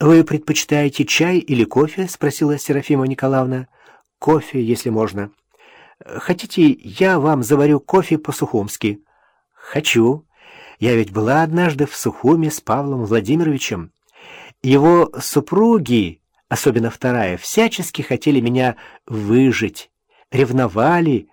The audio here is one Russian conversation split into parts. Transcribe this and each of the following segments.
«Вы предпочитаете чай или кофе?» — спросила Серафима Николаевна. «Кофе, если можно». «Хотите, я вам заварю кофе по-сухумски?» «Хочу. Я ведь была однажды в Сухуме с Павлом Владимировичем. Его супруги, особенно вторая, всячески хотели меня выжить, ревновали,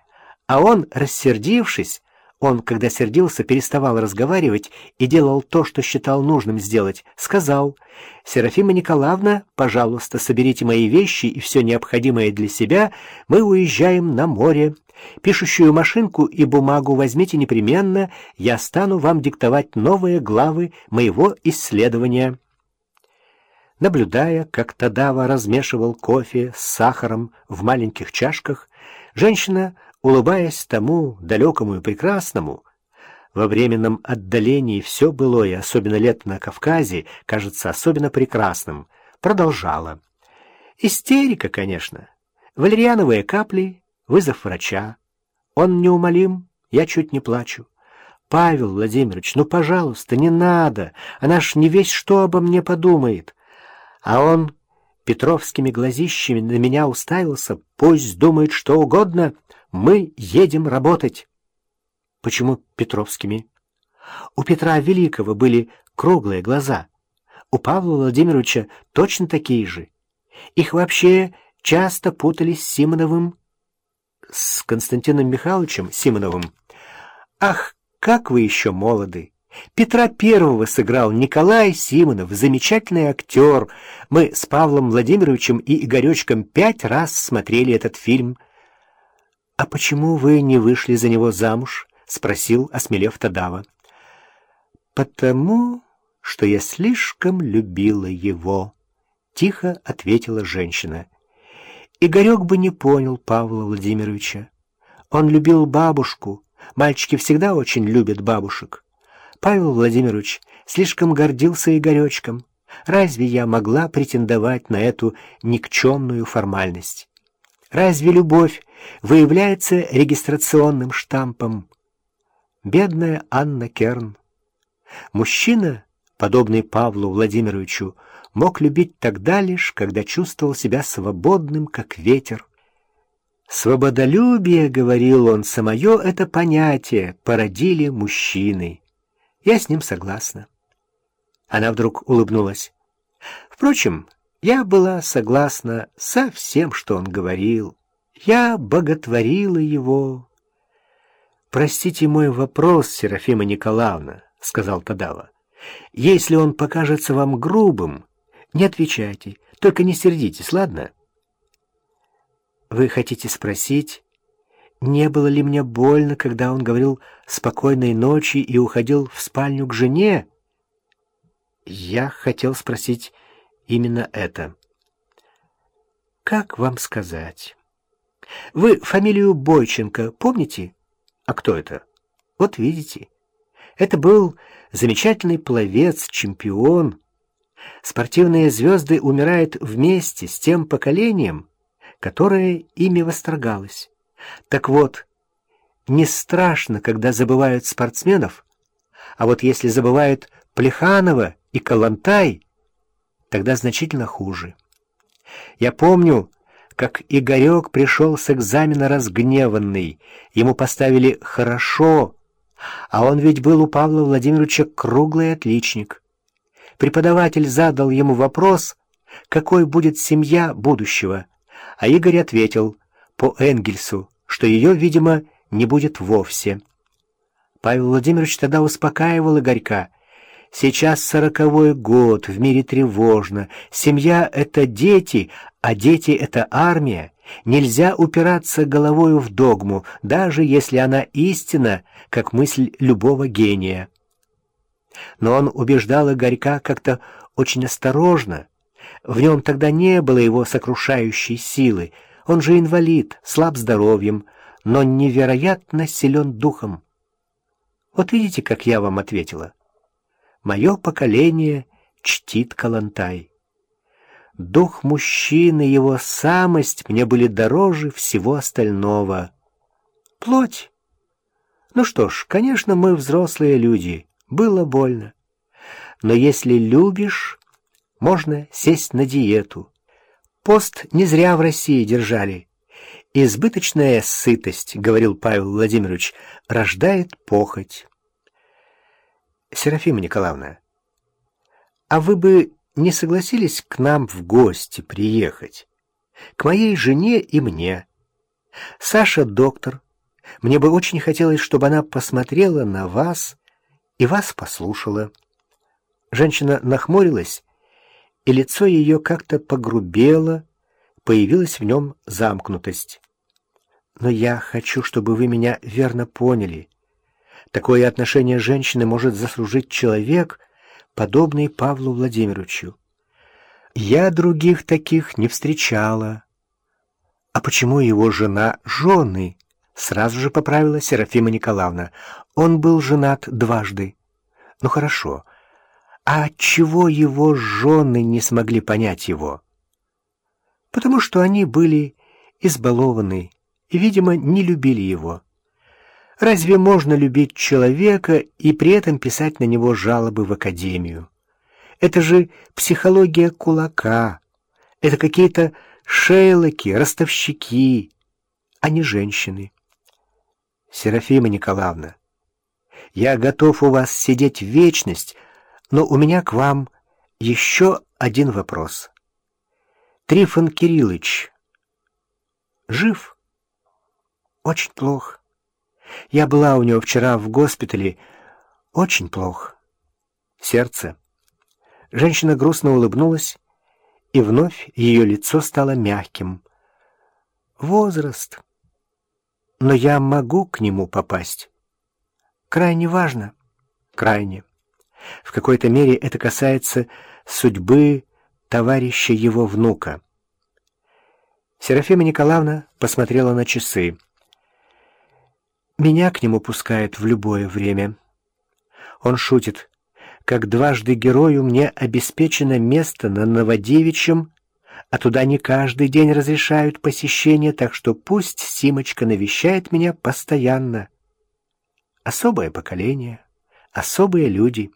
а он, рассердившись, он, когда сердился, переставал разговаривать и делал то, что считал нужным сделать. Сказал, «Серафима Николаевна, пожалуйста, соберите мои вещи и все необходимое для себя. Мы уезжаем на море. Пишущую машинку и бумагу возьмите непременно. Я стану вам диктовать новые главы моего исследования». Наблюдая, как Тадава размешивал кофе с сахаром в маленьких чашках, женщина улыбаясь тому далекому и прекрасному, во временном отдалении все былое, особенно лето на Кавказе, кажется особенно прекрасным, продолжала. Истерика, конечно. Валериановые капли, вызов врача. Он неумолим, я чуть не плачу. Павел Владимирович, ну, пожалуйста, не надо, она ж не весь что обо мне подумает. А он петровскими глазищами на меня уставился, пусть думает что угодно — мы едем работать. Почему Петровскими? У Петра Великого были круглые глаза. У Павла Владимировича точно такие же. Их вообще часто путали с Симоновым, с Константином Михайловичем Симоновым. Ах, как вы еще молоды! Петра Первого сыграл Николай Симонов, замечательный актер. Мы с Павлом Владимировичем и Игоречком пять раз смотрели этот фильм. «А почему вы не вышли за него замуж?» — спросил, осмелев Тадава. «Потому что я слишком любила его», — тихо ответила женщина. Игорек бы не понял Павла Владимировича. Он любил бабушку. Мальчики всегда очень любят бабушек. Павел Владимирович слишком гордился Игоречком. Разве я могла претендовать на эту никчемную формальность? Разве любовь выявляется регистрационным штампом? Бедная Анна Керн. Мужчина, подобный Павлу Владимировичу, мог любить тогда лишь, когда чувствовал себя свободным, как ветер. «Свободолюбие, — говорил он, — самое это понятие породили мужчины. Я с ним согласна». Она вдруг улыбнулась. Впрочем, я была согласна со всем, что он говорил. Я боготворила его. «Простите мой вопрос, Серафима Николаевна», — сказал Тадава. «Если он покажется вам грубым, не отвечайте, только не сердитесь, ладно?» «Вы хотите спросить, не было ли мне больно, когда он говорил «спокойной ночи» и уходил в спальню к жене?» Я хотел спросить именно это. Как вам сказать? Вы фамилию Бойченко помните? А кто это? Вот видите. Это был замечательный пловец, чемпион. Спортивные звезды умирают вместе с тем поколением, которое ими восторгалось. Так вот, не страшно, когда забывают спортсменов, а вот если забывают Плеханова и Калантай — тогда значительно хуже. Я помню, как Игорек пришел с экзамена разгневанный. Ему поставили «хорошо», а он ведь был у Павла Владимировича круглый отличник. Преподаватель задал ему вопрос, какой будет семья будущего, а Игорь ответил по Энгельсу, что ее, видимо, не будет вовсе. Павел Владимирович тогда успокаивал Игорька, Сейчас сороковой год, в мире тревожно. Семья — это дети, а дети — это армия. Нельзя упираться головою в догму, даже если она истина, как мысль любого гения. Но он убеждал Игорька как-то очень осторожно. В нем тогда не было его сокрушающей силы. Он же инвалид, слаб здоровьем, но невероятно силен духом. Вот видите, как я вам ответила. Мое поколение чтит Калантай. Дух мужчины, его самость мне были дороже всего остального. Плоть. Ну что ж, конечно, мы взрослые люди. Было больно. Но если любишь, можно сесть на диету. Пост не зря в России держали. Избыточная сытость, говорил Павел Владимирович, рождает похоть. Серафима Николаевна, а вы бы не согласились к нам в гости приехать? К моей жене и мне. Саша доктор. Мне бы очень хотелось, чтобы она посмотрела на вас и вас послушала. Женщина нахмурилась, и лицо ее как-то погрубело, появилась в нем замкнутость. Но я хочу, чтобы вы меня верно поняли. Такое отношение женщины может заслужить человек, подобный Павлу Владимировичу. Я других таких не встречала. А почему его жена жены? Сразу же поправила Серафима Николаевна. Он был женат дважды. Ну хорошо. А отчего его жены не смогли понять его? Потому что они были избалованы и, видимо, не любили его. Разве можно любить человека и при этом писать на него жалобы в академию? Это же психология кулака. Это какие-то шейлоки, ростовщики, а не женщины. Серафима Николаевна, я готов у вас сидеть в вечность, но у меня к вам еще один вопрос. Трифон Кириллович жив? Очень плохо. Я была у него вчера в госпитале. Очень плохо. Сердце. Женщина грустно улыбнулась, и вновь ее лицо стало мягким. Возраст. Но я могу к нему попасть. Крайне важно. Крайне. В какой-то мере это касается судьбы товарища его внука. Серафима Николаевна посмотрела на часы. Меня к нему пускают в любое время. Он шутит. Как дважды герою мне обеспечено место на Новодевичьем, а туда не каждый день разрешают посещение, так что пусть Симочка навещает меня постоянно. Особое поколение, особые люди.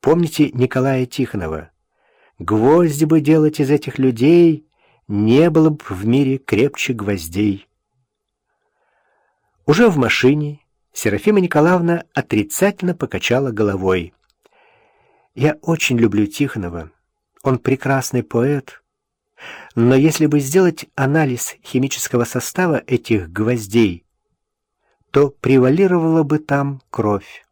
Помните Николая Тихонова? Гвозди бы делать из этих людей, не было бы в мире крепче гвоздей. Уже в машине Серафима Николаевна отрицательно покачала головой. «Я очень люблю Тихонова. Он прекрасный поэт. Но если бы сделать анализ химического состава этих гвоздей, то превалировала бы там кровь.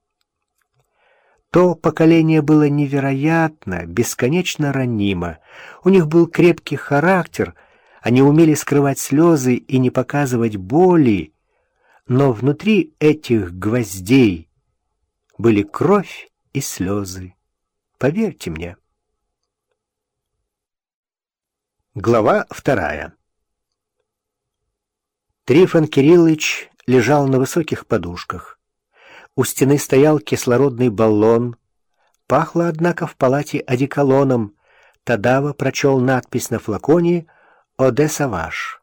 То поколение было невероятно, бесконечно ранимо. У них был крепкий характер, они умели скрывать слезы и не показывать боли, но внутри этих гвоздей были кровь и слезы. Поверьте мне. Глава вторая Трифон Кириллович лежал на высоких подушках. У стены стоял кислородный баллон. Пахло, однако, в палате одеколоном. Тадава прочел надпись на флаконе «Оде Саваш».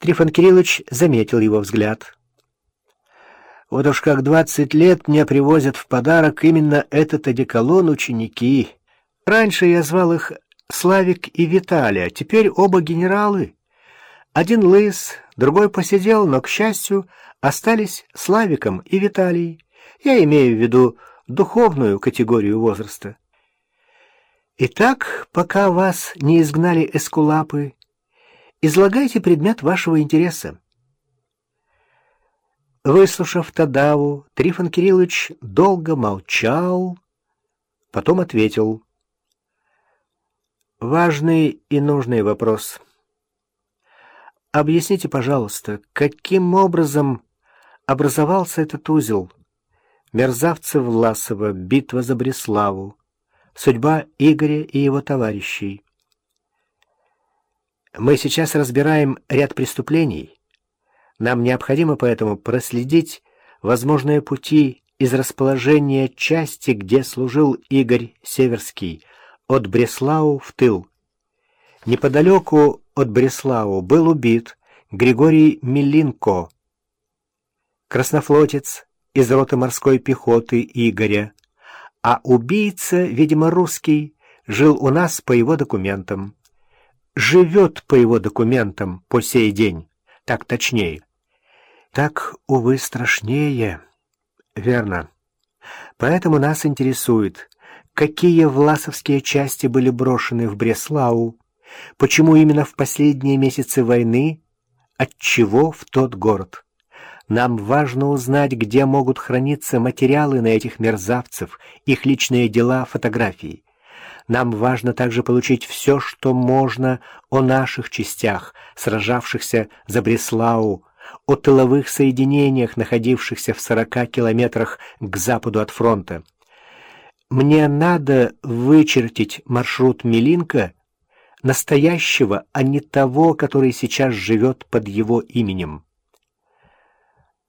Трифон Кириллович заметил его взгляд. «Вот уж как двадцать лет мне привозят в подарок именно этот одеколон ученики. Раньше я звал их Славик и Виталий, а теперь оба генералы. Один лыс, другой посидел, но, к счастью, остались Славиком и Виталий. Я имею в виду духовную категорию возраста. Итак, пока вас не изгнали эскулапы, Излагайте предмет вашего интереса. Выслушав Тадаву, Трифон Кириллович долго молчал, потом ответил. Важный и нужный вопрос. Объясните, пожалуйста, каким образом образовался этот узел? Мерзавцы Власова, битва за Бреславу, судьба Игоря и его товарищей. Мы сейчас разбираем ряд преступлений. Нам необходимо поэтому проследить возможные пути из расположения части, где служил Игорь Северский, от Бреслау в тыл. Неподалеку от Бреслау был убит Григорий Милинко, краснофлотец из роты морской пехоты Игоря, а убийца, видимо, русский, жил у нас по его документам. Живет по его документам по сей день, так точнее. Так, увы, страшнее. Верно. Поэтому нас интересует, какие власовские части были брошены в Бреслау, почему именно в последние месяцы войны, от чего в тот город. Нам важно узнать, где могут храниться материалы на этих мерзавцев, их личные дела, фотографии. Нам важно также получить все, что можно о наших частях, сражавшихся за Бреслау, о тыловых соединениях, находившихся в 40 километрах к западу от фронта. Мне надо вычертить маршрут Милинка, настоящего, а не того, который сейчас живет под его именем.